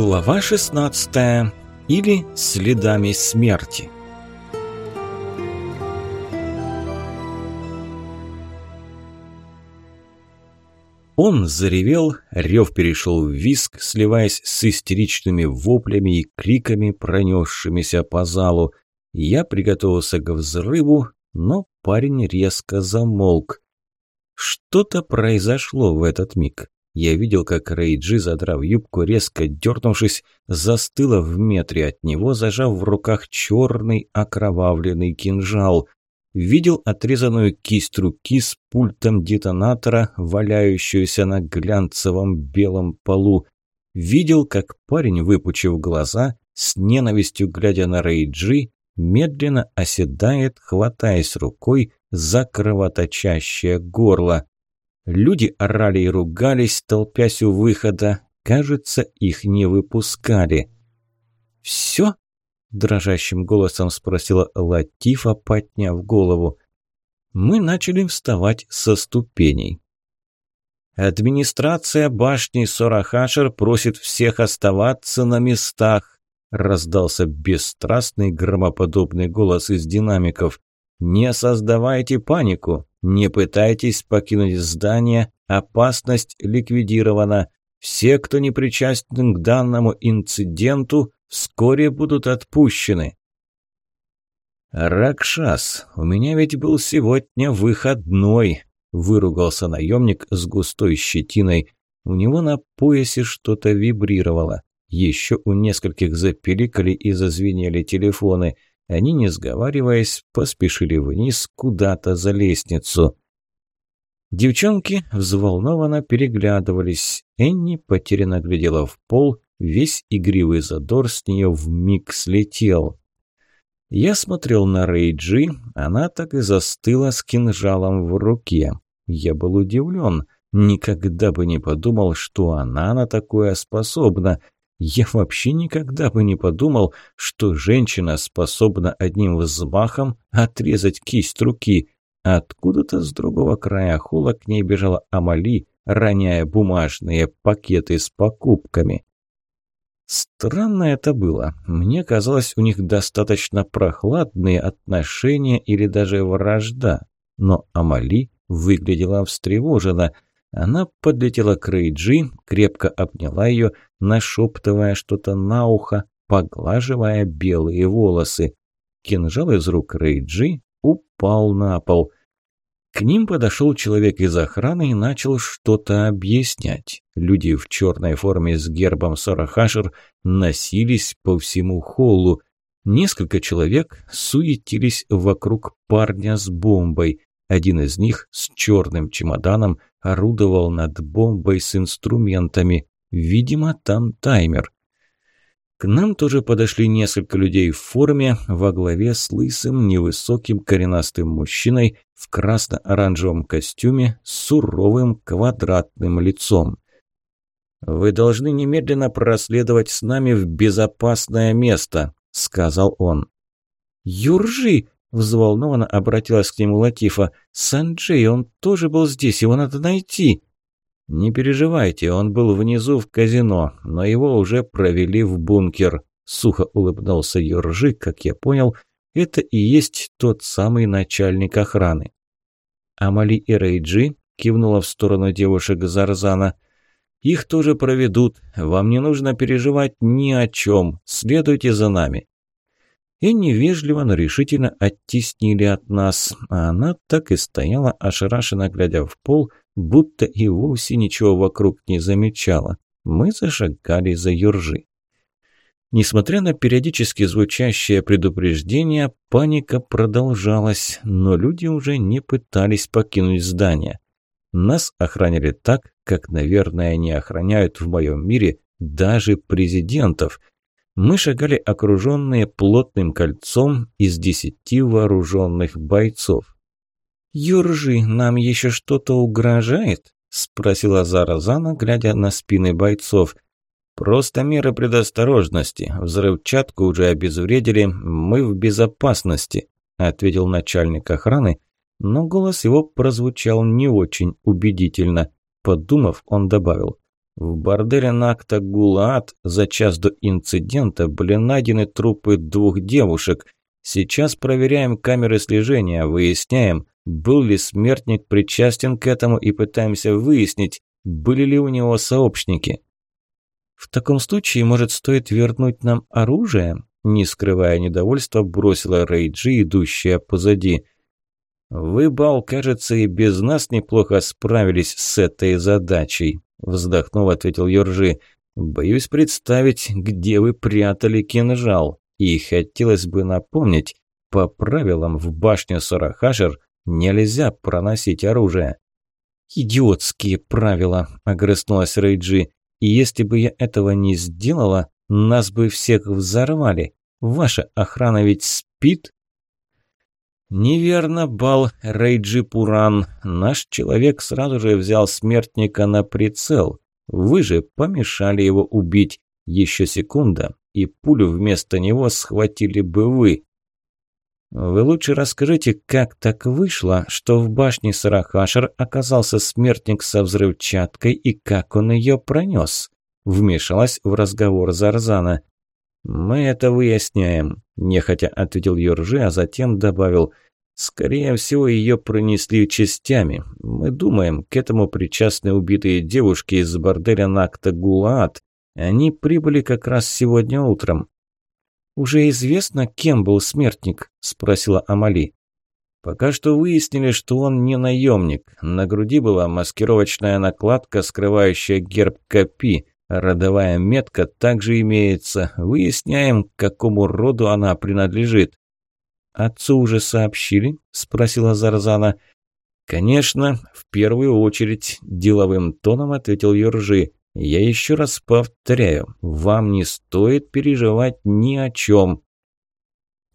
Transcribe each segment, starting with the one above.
Глава 16. Или следами смерти. Он заревел, рев перешел в виск, сливаясь с истеричными воплями и криками, пронесшимися по залу. Я приготовился к взрыву, но парень резко замолк. Что-то произошло в этот миг. Я видел, как Рейджи, задрав юбку, резко дернувшись, застыла в метре от него, зажав в руках черный окровавленный кинжал. Видел отрезанную кисть руки с пультом детонатора, валяющуюся на глянцевом белом полу. Видел, как парень, выпучив глаза, с ненавистью глядя на Рейджи, медленно оседает, хватаясь рукой за кровоточащее горло. Люди орали и ругались, толпясь у выхода. Кажется, их не выпускали. «Все?» – дрожащим голосом спросила Латифа, подняв голову. Мы начали вставать со ступеней. «Администрация башни Сорахашер просит всех оставаться на местах», – раздался бесстрастный громоподобный голос из динамиков. «Не создавайте панику. Не пытайтесь покинуть здание, опасность ликвидирована. Все, кто не причастен к данному инциденту, вскоре будут отпущены. «Ракшас, у меня ведь был сегодня выходной», – выругался наемник с густой щетиной. У него на поясе что-то вибрировало. Еще у нескольких запиликали и зазвенели телефоны – они, не сговариваясь, поспешили вниз куда-то за лестницу. Девчонки взволнованно переглядывались. Энни потерянно глядела в пол, весь игривый задор с нее вмиг слетел. Я смотрел на Рейджи, она так и застыла с кинжалом в руке. Я был удивлен, никогда бы не подумал, что она на такое способна – я вообще никогда бы не подумал, что женщина способна одним взмахом отрезать кисть руки. Откуда-то с другого края холла к ней бежала Амали, роняя бумажные пакеты с покупками. Странно это было. Мне казалось, у них достаточно прохладные отношения или даже вражда. Но Амали выглядела встревоженно – она подлетела к Рейджи, крепко обняла ее, нашептывая что-то на ухо, поглаживая белые волосы. Кинжал из рук Рейджи упал на пол. К ним подошел человек из охраны и начал что-то объяснять. Люди в черной форме с гербом Сарахашер носились по всему холлу. Несколько человек суетились вокруг парня с бомбой. Один из них с черным чемоданом орудовал над бомбой с инструментами. Видимо, там таймер. К нам тоже подошли несколько людей в форме во главе с лысым, невысоким, коренастым мужчиной в красно-оранжевом костюме с суровым квадратным лицом. «Вы должны немедленно проследовать с нами в безопасное место», – сказал он. «Юржи!» Взволнованно обратилась к нему Латифа. «Санджей, он тоже был здесь, его надо найти!» «Не переживайте, он был внизу в казино, но его уже провели в бункер», – сухо улыбнулся Юржи, как я понял, это и есть тот самый начальник охраны. «Амали и Рейджи?» – кивнула в сторону девушек Зарзана. «Их тоже проведут. Вам не нужно переживать ни о чем. Следуйте за нами» и невежливо, но решительно оттеснили от нас, а она так и стояла, ошарашенно глядя в пол, будто и вовсе ничего вокруг не замечала. Мы зашагали за Юржи. Несмотря на периодически звучащее предупреждение, паника продолжалась, но люди уже не пытались покинуть здание. Нас охраняли так, как, наверное, не охраняют в моем мире даже президентов – мы шагали окруженные плотным кольцом из десяти вооруженных бойцов. «Юржи, нам еще что-то угрожает?» – спросила Заразана, глядя на спины бойцов. «Просто меры предосторожности. Взрывчатку уже обезвредили. Мы в безопасности», – ответил начальник охраны, но голос его прозвучал не очень убедительно. Подумав, он добавил. В борделе Накта Гулаат за час до инцидента были найдены трупы двух девушек. Сейчас проверяем камеры слежения, выясняем, был ли смертник причастен к этому и пытаемся выяснить, были ли у него сообщники. В таком случае, может, стоит вернуть нам оружие? Не скрывая недовольства, бросила Рейджи, идущая позади. «Вы, Бал, кажется, и без нас неплохо справились с этой задачей», вздохнув, ответил Йоржи. «Боюсь представить, где вы прятали кинжал. И хотелось бы напомнить, по правилам в башню Сарахашер Нельзя проносить оружие. «Идиотские правила», – огрызнулась Рейджи. «И если бы я этого не сделала, нас бы всех взорвали. Ваша охрана ведь спит?» «Неверно, Бал Рейджи Пуран. Наш человек сразу же взял смертника на прицел. Вы же помешали его убить. Еще секунда, и пулю вместо него схватили бы вы. Вы лучше расскажите, как так вышло, что в башне Сарахашер оказался смертник со взрывчаткой и как он ее пронес?» Вмешалась в разговор Зарзана. «Мы это выясняем», – нехотя ответил Юржи, а затем добавил «Скорее всего, ее пронесли частями. Мы думаем, к этому причастны убитые девушки из борделя Накта Гулаат. Они прибыли как раз сегодня утром. «Уже известно, кем был смертник?» – спросила Амали. «Пока что выяснили, что он не наемник. На груди была маскировочная накладка, скрывающая герб Капи. Родовая метка также имеется. Выясняем, к какому роду она принадлежит». «Отцу уже сообщили?» – спросила Зарзана. «Конечно, в первую очередь», – деловым тоном ответил Юржи. Я еще раз повторяю, вам не стоит переживать ни о чем.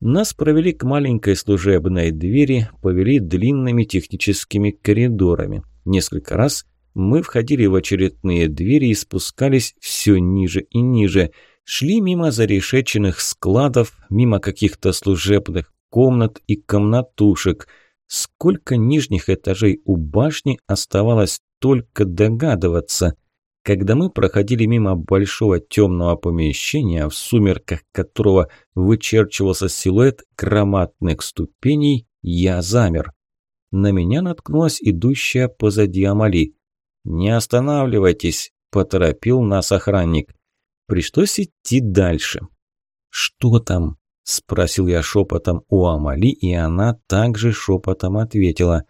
Нас провели к маленькой служебной двери, повели длинными техническими коридорами. Несколько раз мы входили в очередные двери и спускались все ниже и ниже. Шли мимо зарешеченных складов, мимо каких-то служебных комнат и комнатушек. Сколько нижних этажей у башни оставалось только догадываться. Когда мы проходили мимо большого темного помещения, в сумерках которого вычерчивался силуэт громадных ступеней, я замер. На меня наткнулась идущая позади Амали. «Не останавливайтесь», – поторопил нас охранник. Пришлось идти дальше. «Что там?» – спросил я шепотом у Амали, и она также шепотом ответила.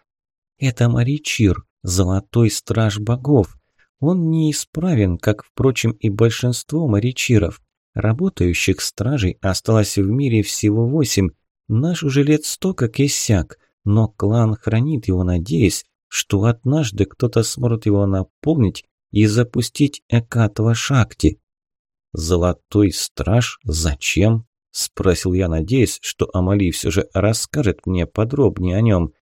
«Это Маричир, золотой страж богов. Он неисправен, как, впрочем, и большинство морячиров. Работающих стражей осталось в мире всего восемь. Наш уже лет сто как иссяк, но клан хранит его, надеясь, что однажды кто-то сможет его наполнить и запустить Экатва Шакти. «Золотой страж? Зачем?» – спросил я, надеясь, что Амали все же расскажет мне подробнее о нем.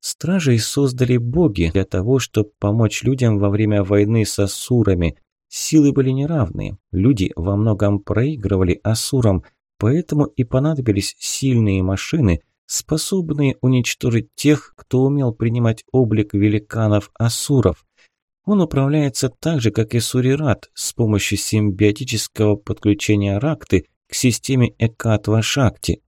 Стражей создали боги для того, чтобы помочь людям во время войны с асурами. Силы были неравные, люди во многом проигрывали асурам, поэтому и понадобились сильные машины, способные уничтожить тех, кто умел принимать облик великанов-асуров. Он управляется так же, как и Сурират, с помощью симбиотического подключения Ракты к системе Экатва-Шакти.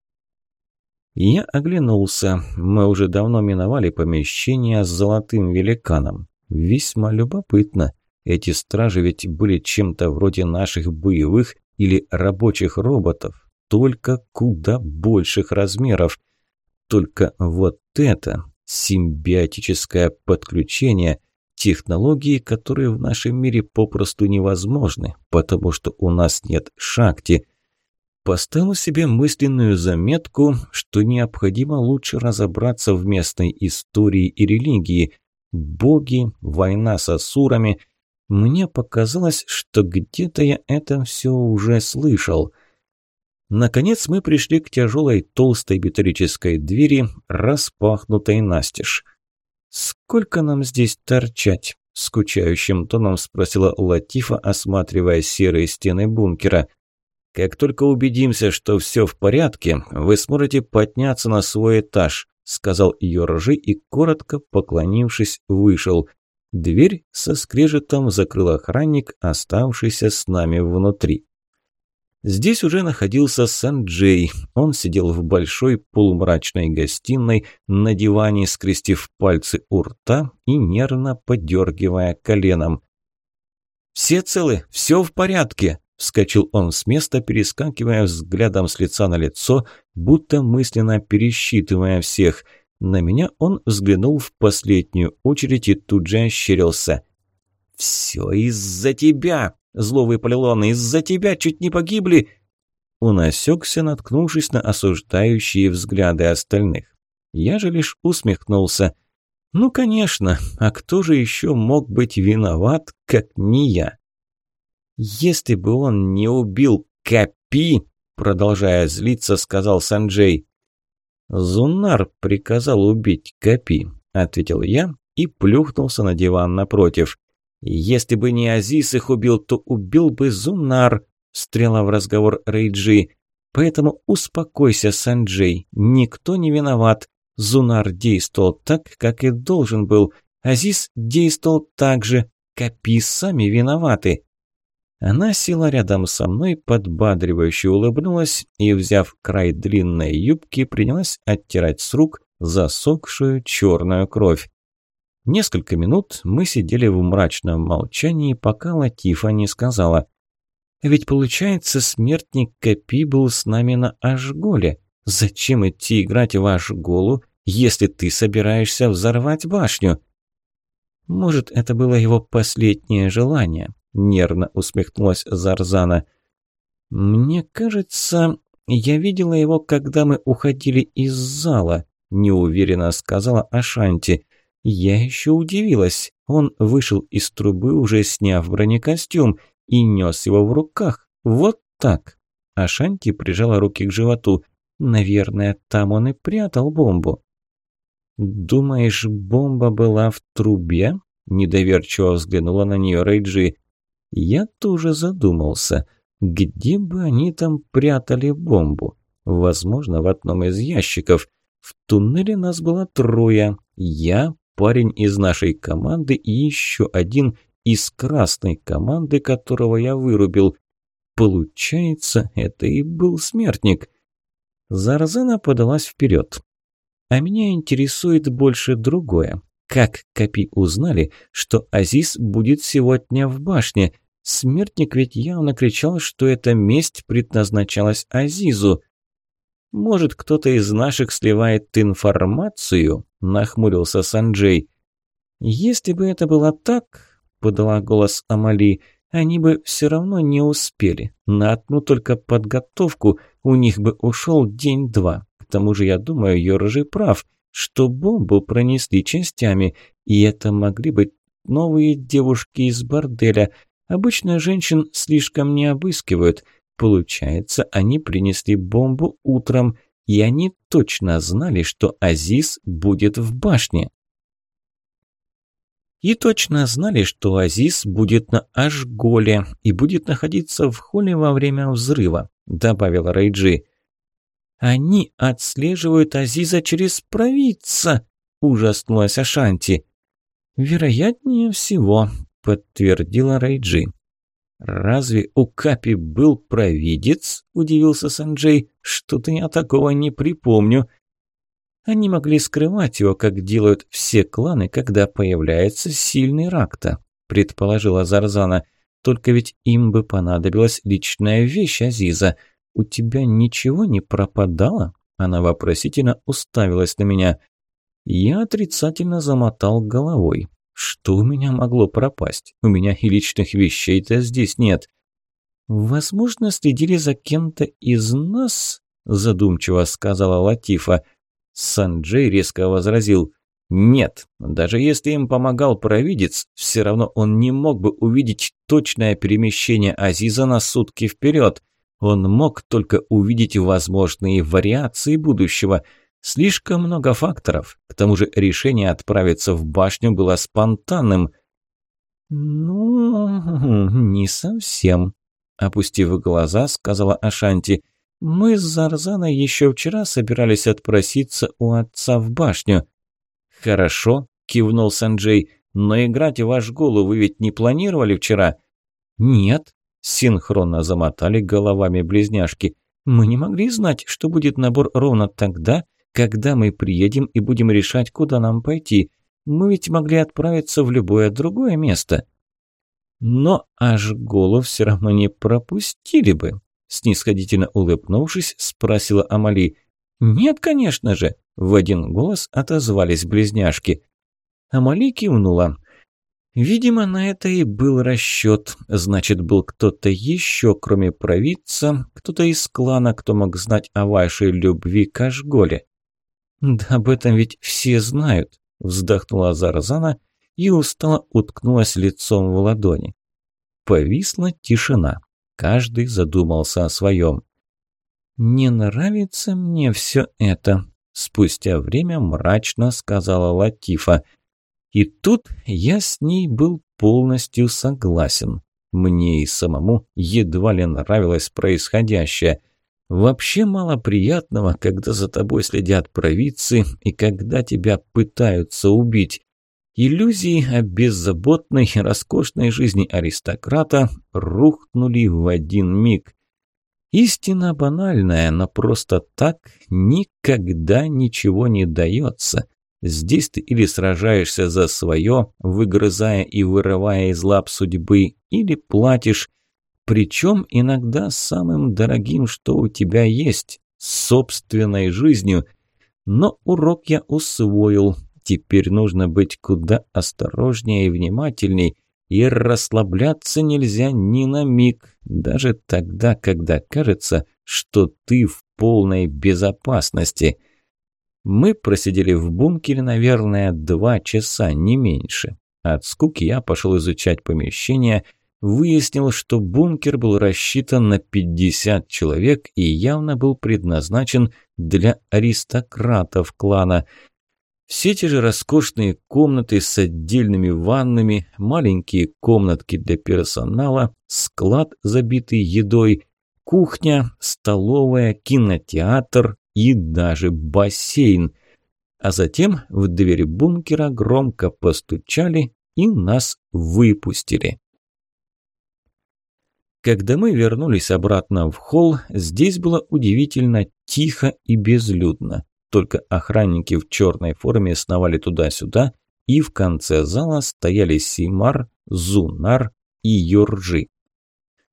Я оглянулся. Мы уже давно миновали помещение с золотым великаном. Весьма любопытно. Эти стражи ведь были чем-то вроде наших боевых или рабочих роботов, только куда больших размеров. Только вот это симбиотическое подключение – технологии, которые в нашем мире попросту невозможны, потому что у нас нет шакти – Поставил себе мысленную заметку, что необходимо лучше разобраться в местной истории и религии. Боги, война с асурами. Мне показалось, что где-то я это все уже слышал. Наконец мы пришли к тяжелой толстой металлической двери, распахнутой настежь. «Сколько нам здесь торчать?» – скучающим тоном спросила Латифа, осматривая серые стены бункера. Как только убедимся, что все в порядке, вы сможете подняться на свой этаж», сказал Йоржи и, коротко поклонившись, вышел. Дверь со скрежетом закрыл охранник, оставшийся с нами внутри. Здесь уже находился Санджей. Он сидел в большой полумрачной гостиной на диване, скрестив пальцы у рта и нервно подергивая коленом. «Все целы, все в порядке!» – вскочил он с места, перескакивая взглядом с лица на лицо, будто мысленно пересчитывая всех. На меня он взглянул в последнюю очередь и тут же ощерился. «Все из-за тебя!» Зло выпалил он. «Из-за тебя чуть не погибли!» Он осекся, наткнувшись на осуждающие взгляды остальных. Я же лишь усмехнулся. «Ну, конечно, а кто же еще мог быть виноват, как не я?» «Если бы он не убил Капи!» Продолжая злиться, сказал Санджей. «Зунар приказал убить Капи», – ответил я и плюхнулся на диван напротив. «Если бы не Азис их убил, то убил бы Зунар», – встряла в разговор Рейджи. «Поэтому успокойся, Санджей, никто не виноват. Зунар действовал так, как и должен был. Азиз действовал так же. Капи сами виноваты». Она села рядом со мной, подбадривающе улыбнулась и, взяв край длинной юбки, принялась оттирать с рук засохшую черную кровь. Несколько минут мы сидели в мрачном молчании, пока Латифа не сказала. «Ведь получается, смертник Капи был с нами на Ашголе. Зачем идти играть в Ашголу, если ты собираешься взорвать башню?» «Может, это было его последнее желание?» – нервно усмехнулась Зарзана. «Мне кажется, я видела его, когда мы уходили из зала», – неуверенно сказала Ашанти. Я еще удивилась. Он вышел из трубы, уже сняв бронекостюм, и нес его в руках. Вот так. А Шанти прижала руки к животу. Наверное, там он и прятал бомбу. «Думаешь, бомба была в трубе?» Недоверчиво взглянула на нее Рейджи. «Я тоже задумался. Где бы они там прятали бомбу? Возможно, в одном из ящиков. В туннеле нас было трое. Я, парень из нашей команды и еще один из красной команды, которого я вырубил. Получается, это и был смертник. Зарзана подалась вперед. А меня интересует больше другое. Как Капи узнали, что Азиз будет сегодня в башне? Смертник ведь явно кричал, что эта месть предназначалась Азизу. Может, кто-то из наших сливает информацию? – нахмурился Санджей. «Если бы это было так», – подала голос Амали, – «они бы все равно не успели. На одну только подготовку у них бы ушел день-два. К тому же, я думаю, Йоржи прав, что бомбу пронесли частями, и это могли быть новые девушки из борделя. Обычно женщин слишком не обыскивают. Получается, они принесли бомбу утром» и они точно знали, что Азиз будет в башне. И точно знали, что Азиз будет на Ашголе и будет находиться в холле во время взрыва, добавила Рейджи. Они отслеживают Азиза через провидца, ужаснулась Ашанти. Вероятнее всего, подтвердила Рейджи. «Разве у Капи был провидец?» – удивился Санджей. «Что-то я такого не припомню». Они могли скрывать его, как делают все кланы, когда появляется сильный ракта, предположила Зарзана. Только ведь им бы понадобилась личная вещь Азиза. У тебя ничего не пропадало? Она вопросительно уставилась на меня. Я отрицательно замотал головой. Что у меня могло пропасть? У меня и личных вещей-то здесь нет. Возможно, следили за кем-то из нас, задумчиво сказала Латифа. Санджей резко возразил. Нет, даже если им помогал провидец, все равно он не мог бы увидеть точное перемещение Азиза на сутки вперед. Он мог только увидеть возможные вариации будущего – Слишком много факторов. К тому же решение отправиться в башню было спонтанным. «Ну, не совсем», – опустив глаза, сказала Ашанти. «Мы с Зарзаной еще вчера собирались отпроситься у отца в башню». «Хорошо», – кивнул Санджей. Но играть в ваш голу вы ведь не планировали вчера?» «Нет», – синхронно замотали головами близняшки. «Мы не могли знать, что будет набор ровно тогда, когда мы приедем и будем решать, куда нам пойти. Мы ведь могли отправиться в любое другое место». «Но аж голову все равно не пропустили бы», – снисходительно улыбнувшись, спросила Амали. «Нет, конечно же», – в один голос отозвались близняшки. Амали кивнула. Видимо, на это и был расчет. Значит, был кто-то еще, кроме провидца, кто-то из клана, кто мог знать о вашей любви к Ашголе. «Да об этом ведь все знают», – вздохнула Зарзана и устало уткнулась лицом в ладони. Повисла тишина. Каждый задумался о своем. «Не нравится мне все это», – спустя время мрачно сказала Латифа. И тут я с ней был полностью согласен. Мне и самому едва ли нравилось происходящее. Вообще мало приятного, когда за тобой следят провидцы и когда тебя пытаются убить. Иллюзии о беззаботной и роскошной жизни аристократа рухнули в один миг. Истина банальная, но просто так никогда ничего не дается. Здесь ты или сражаешься за свое, выгрызая и вырывая из лап судьбы, или платишь, причем иногда самым дорогим, что у тебя есть, собственной жизнью. Но урок я усвоил. Теперь нужно быть куда осторожнее и внимательней, и расслабляться нельзя ни на миг, даже тогда, когда кажется, что ты в полной безопасности – мы просидели в бункере, наверное, два часа, не меньше. От скуки я пошел изучать помещение, выяснил, что бункер был рассчитан на 50 человек и явно был предназначен для аристократов клана. Все те же роскошные комнаты с отдельными ваннами, маленькие комнатки для персонала, склад, забитый едой, кухня, столовая, кинотеатр, и даже бассейн. А затем в двери бункера громко постучали и нас выпустили. Когда мы вернулись обратно в холл, здесь было удивительно тихо и безлюдно. Только охранники в черной форме сновали туда-сюда, и в конце зала стояли Симар, Зунар и Юржи.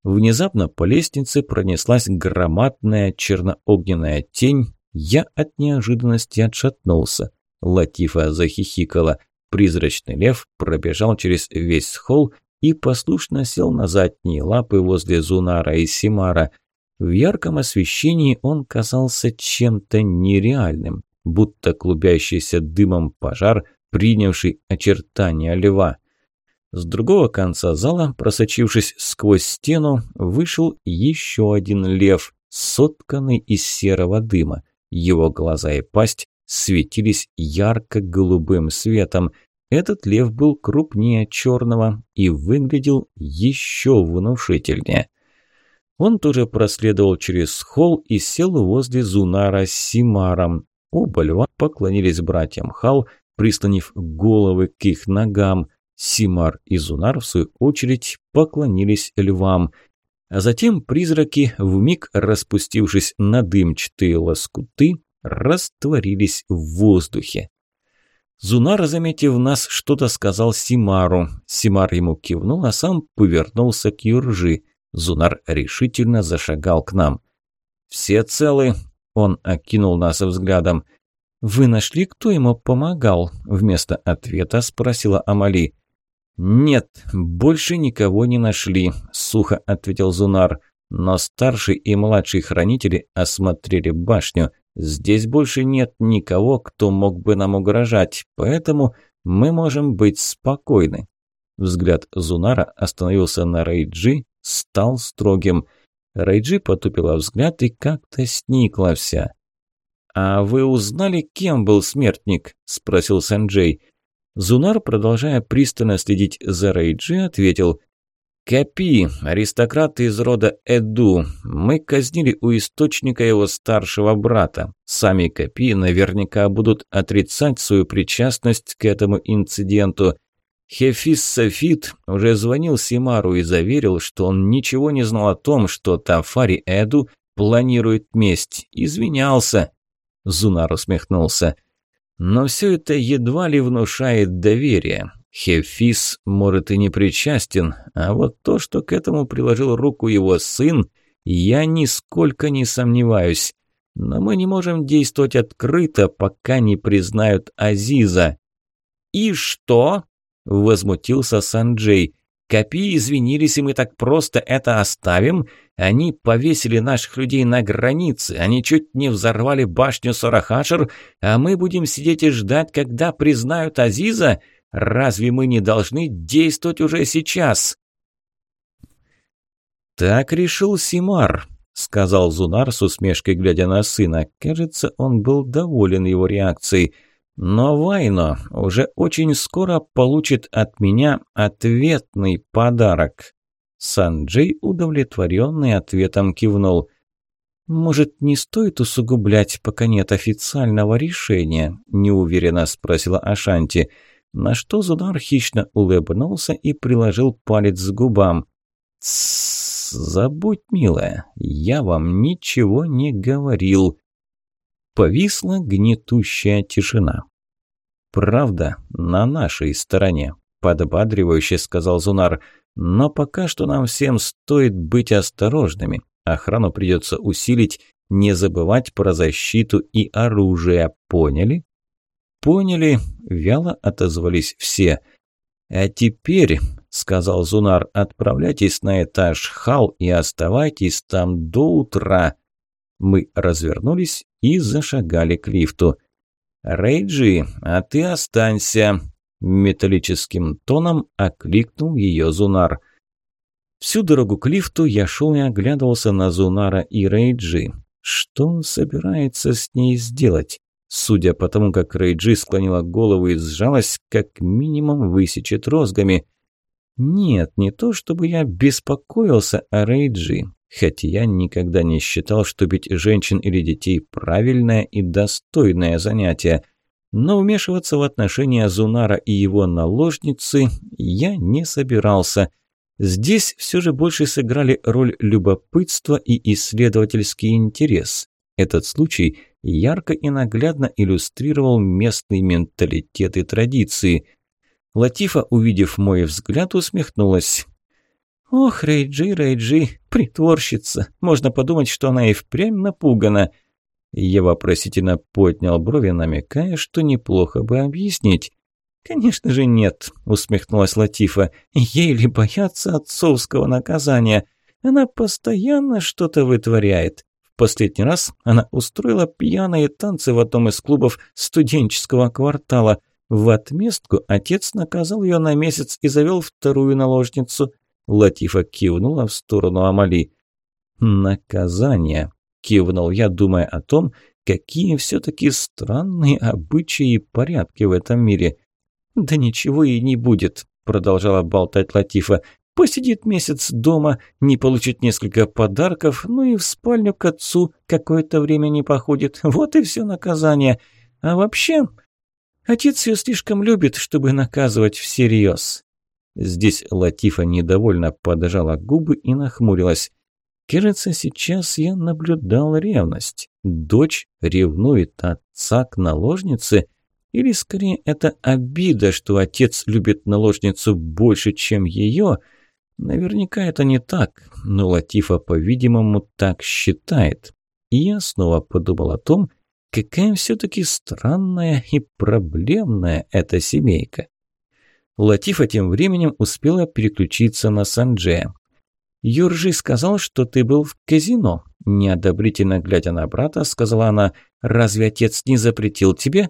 Внезапно по лестнице пронеслась громадная черноогненная тень, я от неожиданности отшатнулся. Латифа захихикала. Призрачный лев пробежал через весь холл и послушно сел на задние лапы возле Зунара и Симара. В ярком освещении он казался чем-то нереальным, будто клубящийся дымом пожар, принявший очертания льва. С другого конца зала, просочившись сквозь стену, вышел еще один лев, сотканный из серого дыма. Его глаза и пасть светились ярко-голубым светом. Этот лев был крупнее черного и выглядел еще внушительнее. Он тоже проследовал через холл и сел возле Зунара с Симаром. Оба льва поклонились братьям Хал, прислонив головы к их ногам. Симар и Зунар, в свою очередь, поклонились львам – а затем призраки, вмиг распустившись на дымчатые лоскуты, растворились в воздухе. Зунар, заметив нас, что-то сказал Симару. Симар ему кивнул, а сам повернулся к Юржи. Зунар решительно зашагал к нам. «Все целы?» – он окинул нас взглядом. «Вы нашли, кто ему помогал?» – вместо ответа спросила Амали. «Нет, больше никого не нашли», – сухо ответил Зунар. «Но старший и младший хранители осмотрели башню. Здесь больше нет никого, кто мог бы нам угрожать, поэтому мы можем быть спокойны». Взгляд Зунара остановился на Рейджи, стал строгим. Рейджи потупила взгляд и как-то сникла вся. «А вы узнали, кем был смертник?» – спросил Санджей. Зунар, продолжая пристально следить за Рейджи, ответил «Капи, аристократ из рода Эду. Мы казнили у источника его старшего брата. Сами Капи наверняка будут отрицать свою причастность к этому инциденту. Хефис Софит уже звонил Симару и заверил, что он ничего не знал о том, что Тафари Эду планирует месть. Извинялся. Зунар усмехнулся. Но все это едва ли внушает доверие. Хефис, может, и не причастен, а вот то, что к этому приложил руку его сын, я нисколько не сомневаюсь. Но мы не можем действовать открыто, пока не признают Азиза. «И что?» – возмутился Санджей. «Копи извинились, и мы так просто это оставим? Они повесили наших людей на границе, они чуть не взорвали башню Сарахашер, а мы будем сидеть и ждать, когда признают Азиза? Разве мы не должны действовать уже сейчас?» «Так решил Симар», – сказал Зунар с усмешкой, глядя на сына. Кажется, он был доволен его реакцией. «Но Вайно уже очень скоро получит от меня ответный подарок». Санджей, удовлетворенный ответом, кивнул. «Может, не стоит усугублять, пока нет официального решения?» – неуверенно спросила Ашанти. На что Зунар хищно улыбнулся и приложил палец к губам. «Тссс!» забудь, милая, я вам ничего не говорил». Повисла гнетущая тишина. «Правда, на нашей стороне», – подбадривающе сказал Зунар. «Но пока что нам всем стоит быть осторожными. Охрану придется усилить, не забывать про защиту и оружие. Поняли?» «Поняли», – вяло отозвались все. «А теперь сказал Зунар, отправляйтесь на этаж Хал и оставайтесь там до утра. Мы развернулись и зашагали к лифту. «Рейджи, а ты останься!» Металлическим тоном окликнул ее Зунар. Всю дорогу к лифту я шел и оглядывался на Зунара и Рейджи. Что он собирается с ней сделать? Судя по тому, как Рейджи склонила голову и сжалась, как минимум высечет розгами. Нет, не то чтобы я беспокоился о Рейджи, хотя я никогда не считал, что бить женщин или детей – правильное и достойное занятие. Но вмешиваться в отношения Зунара и его наложницы я не собирался. Здесь все же больше сыграли роль любопытства и исследовательский интерес. Этот случай ярко и наглядно иллюстрировал местный менталитет и традиции – Латифа, увидев мой взгляд, усмехнулась. «Ох, Рейджи, Рейджи, притворщица. Можно подумать, что она и впрямь напугана». Я вопросительно поднял брови, намекая, что неплохо бы объяснить. «Конечно же нет», – усмехнулась Латифа. «Ей ли бояться отцовского наказания? Она постоянно что-то вытворяет. Последний раз она устроила пьяные танцы в одном из клубов студенческого квартала – в отместку отец наказал ее на месяц и завел вторую наложницу. Латифа кивнула в сторону Амали. «Наказание», – кивнул я, думая о том, какие все-таки странные обычаи и порядки в этом мире. «Да ничего и не будет», – продолжала болтать Латифа. «Посидит месяц дома, не получит несколько подарков, ну и в спальню к отцу какое-то время не походит. Вот и все наказание. А вообще, Отец ее слишком любит, чтобы наказывать всерьез. Здесь Латифа недовольно подожала губы и нахмурилась. Кажется, сейчас я наблюдал ревность. Дочь ревнует отца к наложнице? Или скорее это обида, что отец любит наложницу больше, чем ее? Наверняка это не так, но Латифа, по-видимому, так считает. И я снова подумал о том, Какая все-таки странная и проблемная эта семейка. Латифа тем временем успела переключиться на Санджея. «Юржи сказал, что ты был в казино», – неодобрительно глядя на брата, сказала она. «Разве отец не запретил тебе?»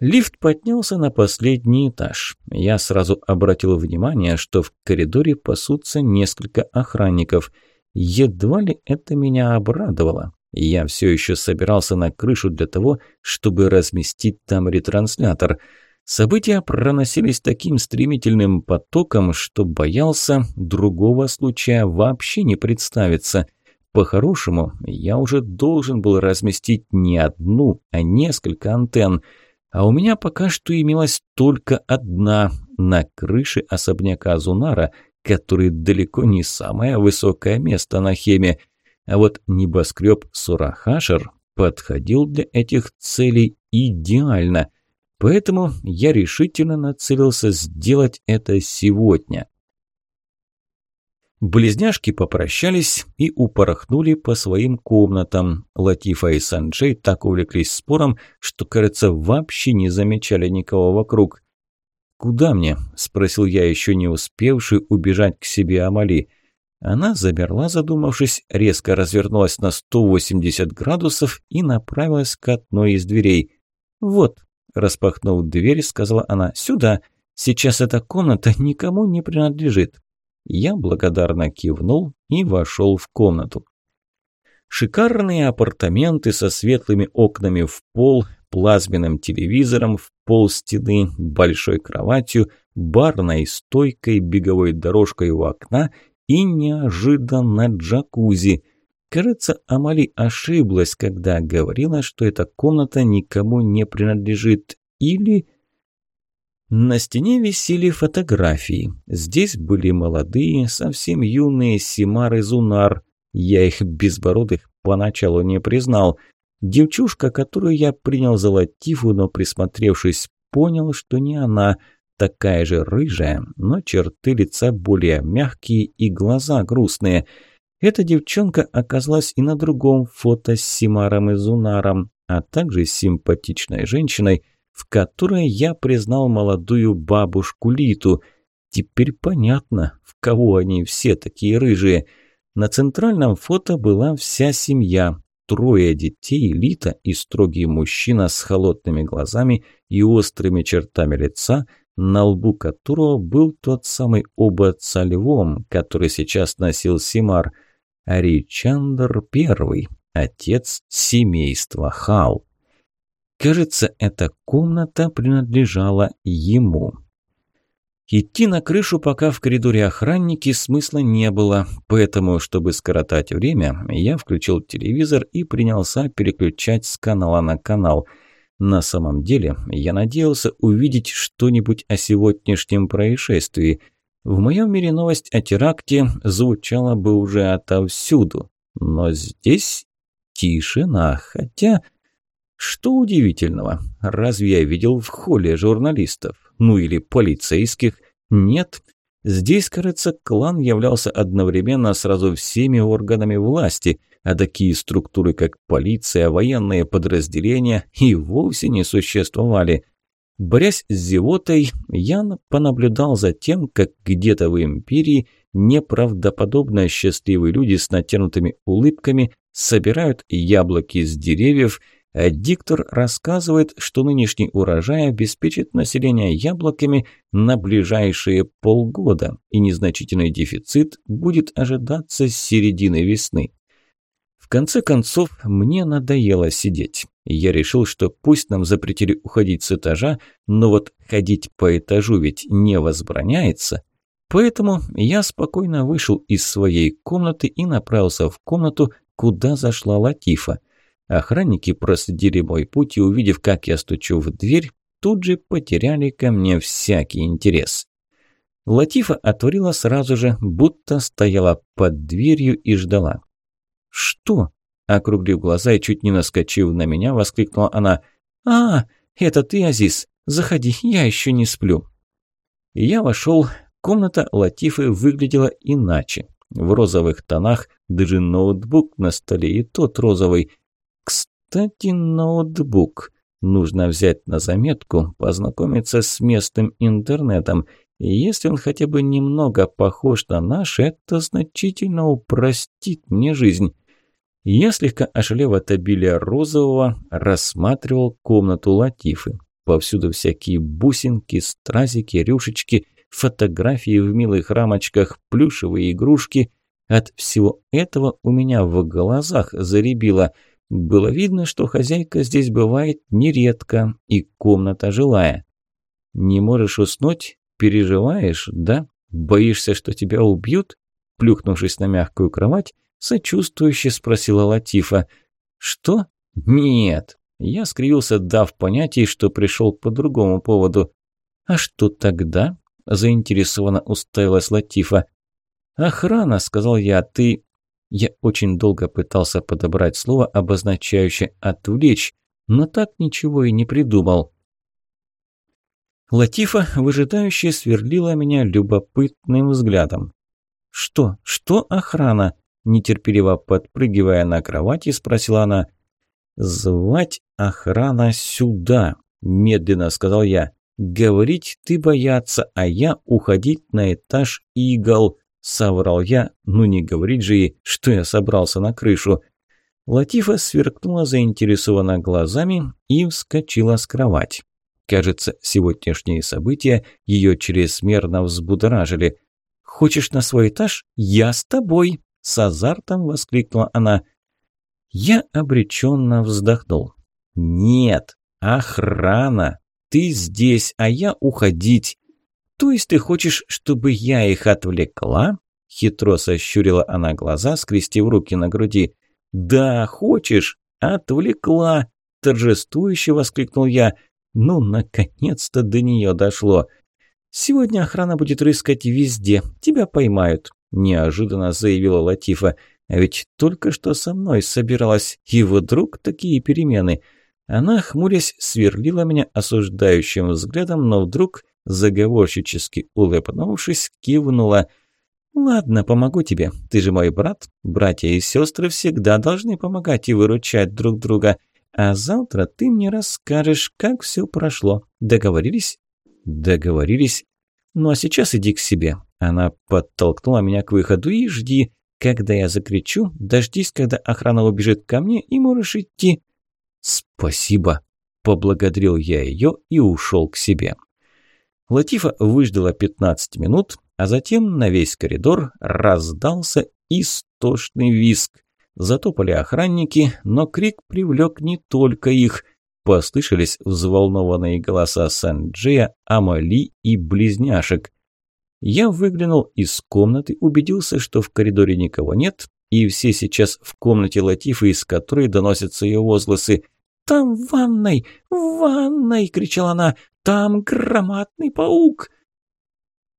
Лифт поднялся на последний этаж. Я сразу обратил внимание, что в коридоре пасутся несколько охранников. Едва ли это меня обрадовало. Я все еще собирался на крышу для того, чтобы разместить там ретранслятор. События проносились таким стремительным потоком, что боялся другого случая вообще не представиться. По-хорошему, я уже должен был разместить не одну, а несколько антенн. А у меня пока что имелась только одна, на крыше особняка Зунара, который далеко не самое высокое место на Хеме. А вот небоскреб Сурахашер подходил для этих целей идеально. Поэтому я решительно нацелился сделать это сегодня. Близняшки попрощались и упорхнули по своим комнатам. Латифа и Санджей так увлеклись спором, что, кажется, вообще не замечали никого вокруг. «Куда мне?» – спросил я, еще не успевший убежать к себе Амали. Она замерла, задумавшись, резко развернулась на 180 градусов и направилась к одной из дверей. «Вот», – распахнув дверь, сказала она, – «сюда. Сейчас эта комната никому не принадлежит. Я благодарно кивнул и вошел в комнату. Шикарные апартаменты со светлыми окнами в пол, плазменным телевизором в пол стены, большой кроватью, барной стойкой, беговой дорожкой у окна и неожиданно джакузи. Кажется, Амали ошиблась, когда говорила, что эта комната никому не принадлежит. Или на стене висели фотографии. Здесь были молодые, совсем юные Симар и Зунар. Я их безбородых поначалу не признал. Девчушка, которую я принял за Латифу, но присмотревшись, понял, что не она. Такая же рыжая, но черты лица более мягкие и глаза грустные. Эта девчонка оказалась и на другом фото с Симаром и Зунаром, а также симпатичной женщиной – в которой я признал молодую бабушку Литу. Теперь понятно, в кого они все такие рыжие. На центральном фото была вся семья. Трое детей, Лита и строгий мужчина с холодными глазами и острыми чертами лица, на лбу которого был тот самый оба отца львом, который сейчас носил Симар. Аричандр I, отец семейства Хал. Кажется, эта комната принадлежала ему. Идти на крышу, пока в коридоре охранники, смысла не было, поэтому, чтобы скоротать время, я включил телевизор и принялся переключать с канала на канал. На самом деле, я надеялся увидеть что-нибудь о сегодняшнем происшествии. В моем мире новость о теракте звучала бы уже отовсюду, но здесь тишина, хотя... Что удивительного? Разве я видел в холле журналистов? Ну или полицейских? Нет. Здесь, кажется, клан являлся одновременно сразу всеми органами власти, а такие структуры, как полиция, военные подразделения, и вовсе не существовали. Борясь с зевотой, Ян понаблюдал за тем, как где-то в империи неправдоподобно счастливые люди с натянутыми улыбками собирают яблоки с деревьев – диктор рассказывает, что нынешний урожай обеспечит население яблоками на ближайшие полгода, и незначительный дефицит будет ожидаться с середины весны. В конце концов, мне надоело сидеть. Я решил, что пусть нам запретили уходить с этажа, но вот ходить по этажу ведь не возбраняется. Поэтому я спокойно вышел из своей комнаты и направился в комнату, куда зашла Латифа. Охранники проследили мой путь и, увидев, как я стучу в дверь, тут же потеряли ко мне всякий интерес. Латифа отворила сразу же, будто стояла под дверью и ждала. «Что?» – округлив глаза и чуть не наскочив на меня, воскликнула она. «А, это ты, Азиз? Заходи, я еще не сплю». Я вошел. Комната Латифы выглядела иначе. В розовых тонах, даже ноутбук на столе и тот розовый. Кстати, ноутбук. Нужно взять на заметку, познакомиться с местным интернетом. Если он хотя бы немного похож на наш, это значительно упростит мне жизнь. Я слегка ошалев от обилия розового, рассматривал комнату Латифы. Повсюду всякие бусинки, стразики, рюшечки, фотографии в милых рамочках, плюшевые игрушки. От всего этого у меня в глазах заребило – было видно, что хозяйка здесь бывает нередко, и комната жилая. «Не можешь уснуть? Переживаешь, да? Боишься, что тебя убьют?» Плюхнувшись на мягкую кровать, сочувствующе спросила Латифа. «Что? Нет!» Я скривился, дав понятие, что пришел по другому поводу. «А что тогда?» заинтересованно уставилась Латифа. «Охрана», – сказал я, – «ты...» Я очень долго пытался подобрать слово, обозначающее «отвлечь», но так ничего и не придумал. Латифа, выжидающе сверлила меня любопытным взглядом. «Что? Что охрана?» Нетерпеливо подпрыгивая на кровати, спросила она. «Звать охрана сюда», – медленно сказал я. «Говорить ты бояться, а я уходить на этаж игл», – соврал я. Ну не говорить же ей, что я собрался на крышу. Латифа сверкнула заинтересованно глазами и вскочила с кровати. Кажется, сегодняшние события ее чрезмерно взбудоражили. «Хочешь на свой этаж? Я с тобой!» – с азартом воскликнула она. Я обреченно вздохнул. «Нет, охрана! Ты здесь, а я уходить!» «То есть ты хочешь, чтобы я их отвлекла?» Хитро сощурила она глаза, скрестив руки на груди. «Да, хочешь? Отвлекла!» Торжествующе воскликнул я. «Ну, наконец-то до нее дошло!» «Сегодня охрана будет рыскать везде. Тебя поймают», – неожиданно заявила Латифа. «А ведь только что со мной собиралась, и вдруг такие перемены». Она, хмурясь, сверлила меня осуждающим взглядом, но вдруг, заговорщически улыбнувшись, кивнула. «Ладно, помогу тебе. Ты же мой брат. Братья и сестры всегда должны помогать и выручать друг друга. А завтра ты мне расскажешь, как все прошло. Договорились?» Договорились. Ну а сейчас иди к себе. Она подтолкнула меня к выходу и жди. Когда я закричу, дождись, когда охрана убежит ко мне, и можешь идти. Спасибо. Поблагодарил я ее и ушел к себе. Латифа выждала 15 минут, а затем на весь коридор раздался истошный визг. Затопали охранники, но крик привлек не только их – Послышались взволнованные голоса Санджея, Амали и близняшек. Я выглянул из комнаты, убедился, что в коридоре никого нет, и все сейчас в комнате Латифы, из которой доносятся ее возгласы. «Там в ванной! В ванной!» – кричала она. «Там громадный паук!»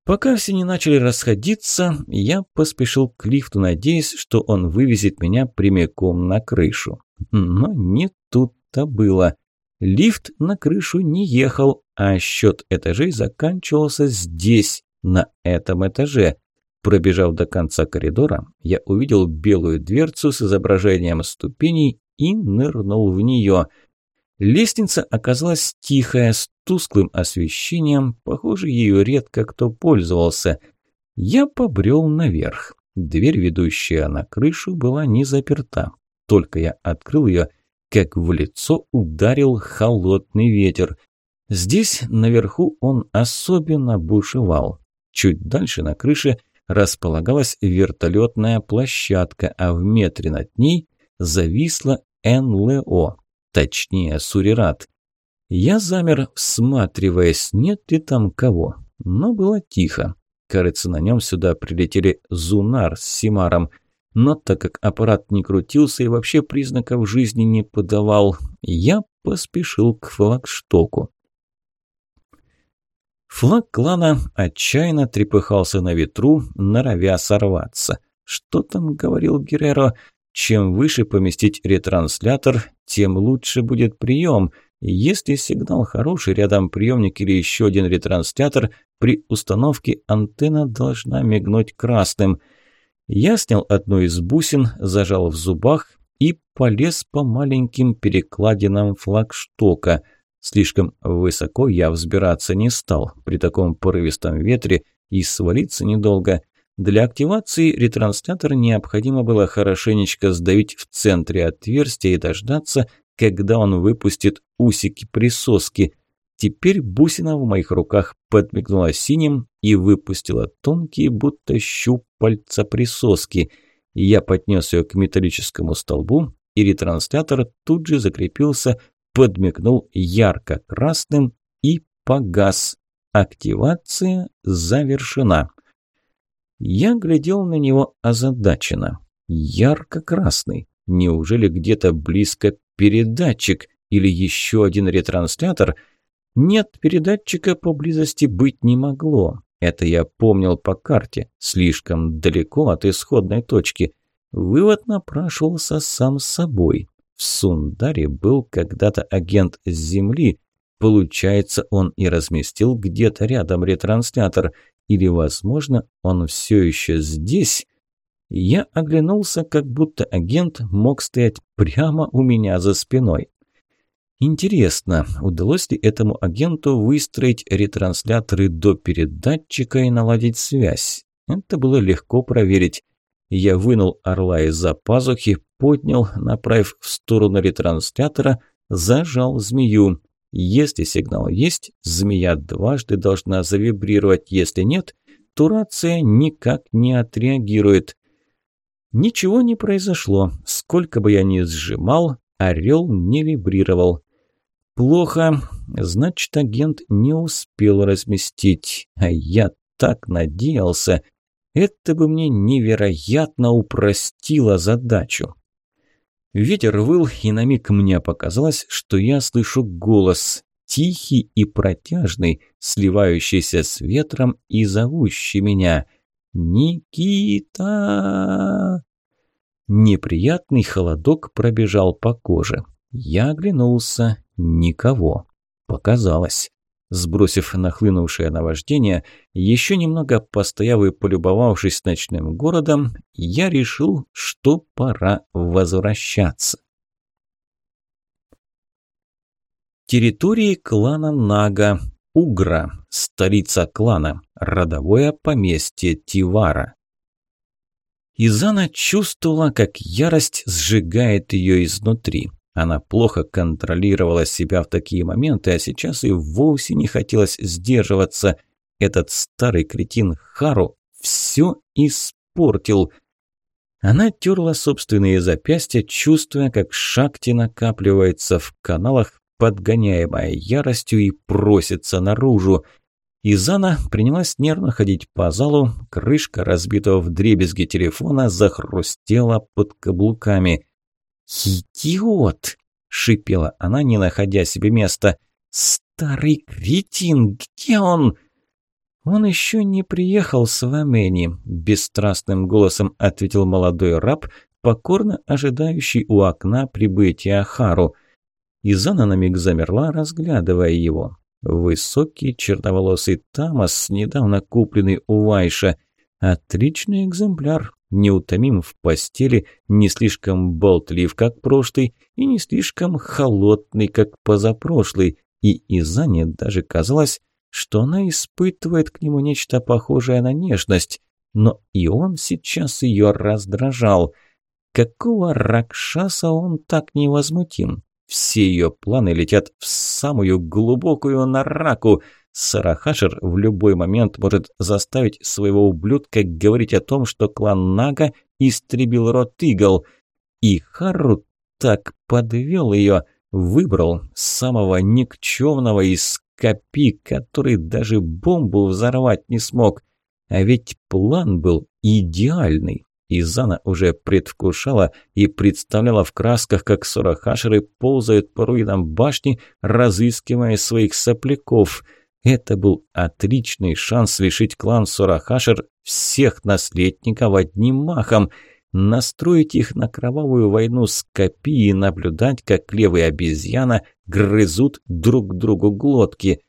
Пока все не начали расходиться, я поспешил к лифту, надеясь, что он вывезет меня прямиком на крышу. Но не тут-то было. Лифт на крышу не ехал, а счет этажей заканчивался здесь, на этом этаже. Пробежав до конца коридора, я увидел белую дверцу с изображением ступеней и нырнул в нее. Лестница оказалась тихая, с тусклым освещением, похоже, ею редко кто пользовался. Я побрел наверх. Дверь, ведущая на крышу, была не заперта. Только я открыл ее как в лицо ударил холодный ветер. Здесь, наверху, он особенно бушевал. Чуть дальше на крыше располагалась вертолетная площадка, а в метре над ней зависла НЛО, точнее Сурират. Я замер, всматриваясь, нет ли там кого, но было тихо. Кажется, на нем сюда прилетели Зунар с Симаром – но так как аппарат не крутился и вообще признаков жизни не подавал, я поспешил к флагштоку. Флаг клана отчаянно трепыхался на ветру, норовя сорваться. Что там говорил Герреро? Чем выше поместить ретранслятор, тем лучше будет прием. Если сигнал хороший, рядом приемник или еще один ретранслятор, при установке антенна должна мигнуть красным – я снял одну из бусин, зажал в зубах и полез по маленьким перекладинам флагштока. Слишком высоко я взбираться не стал при таком порывистом ветре и свалиться недолго. Для активации ретранслятора необходимо было хорошенечко сдавить в центре отверстия и дождаться, когда он выпустит усики-присоски. Теперь бусина в моих руках подмигнула синим и выпустила тонкие, будто щупальца присоски. Я поднес ее к металлическому столбу, и ретранслятор тут же закрепился, подмигнул ярко-красным и погас. Активация завершена. Я глядел на него озадаченно. Ярко-красный. Неужели где-то близко передатчик или еще один ретранслятор – нет, передатчика поблизости быть не могло. Это я помнил по карте, слишком далеко от исходной точки. Вывод напрашивался сам собой. В Сундаре был когда-то агент с Земли. Получается, он и разместил где-то рядом ретранслятор. Или, возможно, он все еще здесь? Я оглянулся, как будто агент мог стоять прямо у меня за спиной. Интересно, удалось ли этому агенту выстроить ретрансляторы до передатчика и наладить связь? Это было легко проверить. Я вынул орла из-за пазухи, поднял, направив в сторону ретранслятора, зажал змею. Если сигнал есть, змея дважды должна завибрировать. Если нет, то рация никак не отреагирует. Ничего не произошло. Сколько бы я ни сжимал, орел не вибрировал. Плохо. Значит, агент не успел разместить. А я так надеялся. Это бы мне невероятно упростило задачу. Ветер выл, и на миг мне показалось, что я слышу голос, тихий и протяжный, сливающийся с ветром и зовущий меня. «Никита!» Неприятный холодок пробежал по коже. Я оглянулся. Никого. Показалось. Сбросив нахлынувшее наваждение, еще немного постояв и полюбовавшись ночным городом, я решил, что пора возвращаться. Территории клана Нага, Угра, столица клана, родовое поместье Тивара. Изана чувствовала, как ярость сжигает ее изнутри. Она плохо контролировала себя в такие моменты, а сейчас и вовсе не хотелось сдерживаться. Этот старый кретин Хару все испортил. Она терла собственные запястья, чувствуя, как шакти накапливается в каналах, подгоняемая яростью и просится наружу. Изана принялась нервно ходить по залу, крышка разбитого вдребезги телефона захрустела под каблуками. «Идиот!» – шипела она, не находя себе места. «Старый кретин, где он?» «Он еще не приехал с Вамени», – бесстрастным голосом ответил молодой раб, покорно ожидающий у окна прибытия Хару. Изана на миг замерла, разглядывая его. Высокий черноволосый Тамас, недавно купленный у Вайша. Отличный экземпляр, неутомим в постели, не слишком болтлив, как прошлый, и не слишком холодный, как позапрошлый, и Изане даже казалось, что она испытывает к нему нечто похожее на нежность, но и он сейчас ее раздражал. Какого Ракшаса он так невозмутим? Все ее планы летят в самую глубокую нараку – Сарахашер в любой момент может заставить своего ублюдка говорить о том, что клан Нага истребил род Игл. И Хару так подвел ее, выбрал самого никчемного из копи, который даже бомбу взорвать не смог. А ведь план был идеальный. Изана уже предвкушала и представляла в красках, как сорахашеры ползают по руинам башни, разыскивая своих сопляков – это был отличный шанс лишить клан Сорахашер всех наследников одним махом, настроить их на кровавую войну с Копи и наблюдать, как левые обезьяна грызут друг другу глотки.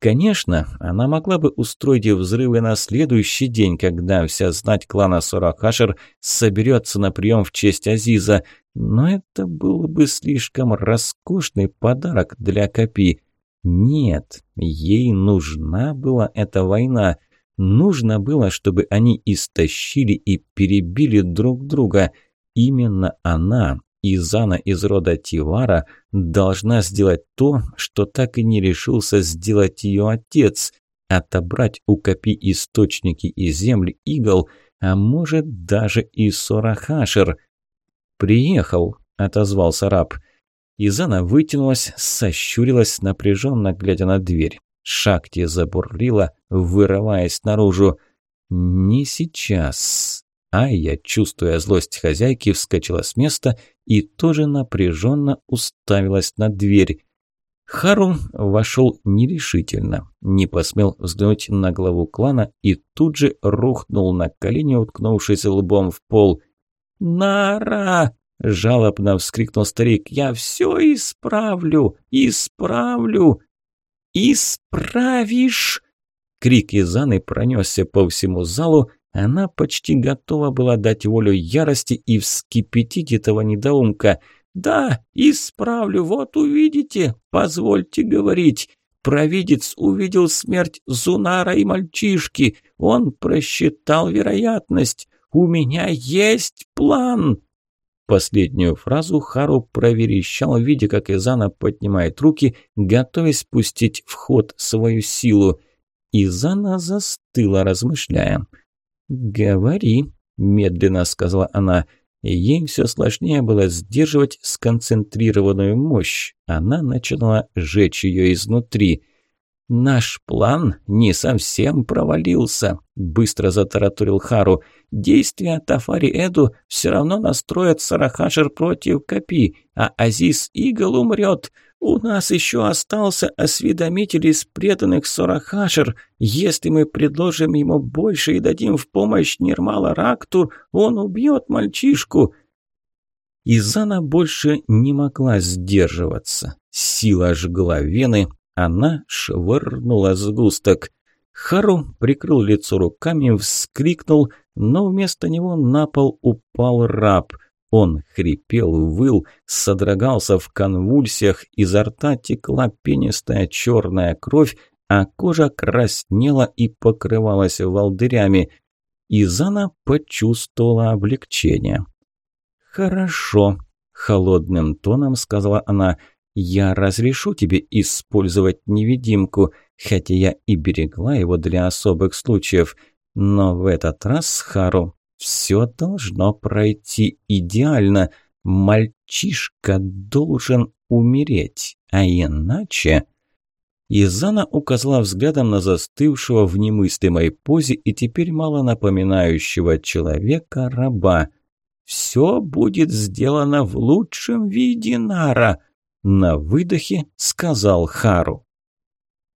Конечно, она могла бы устроить взрывы на следующий день, когда вся знать клана Сорахашер соберется на прием в честь Азиза, но это был бы слишком роскошный подарок для Копи. Нет, ей нужна была эта война. Нужно было, чтобы они истощили и перебили друг друга. Именно она, Изана из рода Тивара, должна сделать то, что так и не решился сделать ее отец – отобрать у Копи источники и земли игл, а может даже и Сорахашер. «Приехал», – отозвался раб – Изана вытянулась, сощурилась, напряженно глядя на дверь. Шакти забурлила, вырываясь наружу. «Не сейчас». А я, чувствуя злость хозяйки, вскочила с места и тоже напряженно уставилась на дверь. Хару вошел нерешительно, не посмел взглянуть на главу клана и тут же рухнул на колени, уткнувшись лбом в пол. «Нара!» – жалобно вскрикнул старик. «Я все исправлю! Исправлю!» «Исправишь!» Крик Изаны пронесся по всему залу, она почти готова была дать волю ярости и вскипятить этого недоумка – «Да, исправлю, вот увидите, позвольте говорить. Провидец увидел смерть Зунара и мальчишки. Он просчитал вероятность. У меня есть план!» Последнюю фразу Хару проверещал, видя, как Изана поднимает руки, готовясь пустить в ход свою силу. Изана застыла, размышляя. «Говори», – медленно сказала она, – Ей все сложнее было сдерживать сконцентрированную мощь. Она начала жечь ее изнутри. «Наш план не совсем провалился», – быстро затараторил Хару. «Действия Тафари Эду все равно настроят Сарахашер против Капи, а Азиз Игл умрет. У нас еще остался осведомитель из преданных Сарахашер. Если мы предложим ему больше и дадим в помощь Нирмала Рактур, он убьет мальчишку». Изана больше не могла сдерживаться. Сила жгла вены, она швырнула сгусток. Хару прикрыл лицо руками, вскрикнул, но вместо него на пол упал раб. Он хрипел, выл, содрогался в конвульсиях, изо рта текла пенистая черная кровь, а кожа краснела и покрывалась волдырями. Изана почувствовала облегчение. «Хорошо», – холодным тоном сказала она, – я разрешу тебе использовать невидимку, хотя я и берегла его для особых случаев. Но в этот раз, Хару, все должно пройти идеально. Мальчишка должен умереть, а иначе... Изана указала взглядом на застывшего в немыслимой позе и теперь мало напоминающего человека раба. «Все будет сделано в лучшем виде, Нара!» На выдохе сказал Хару.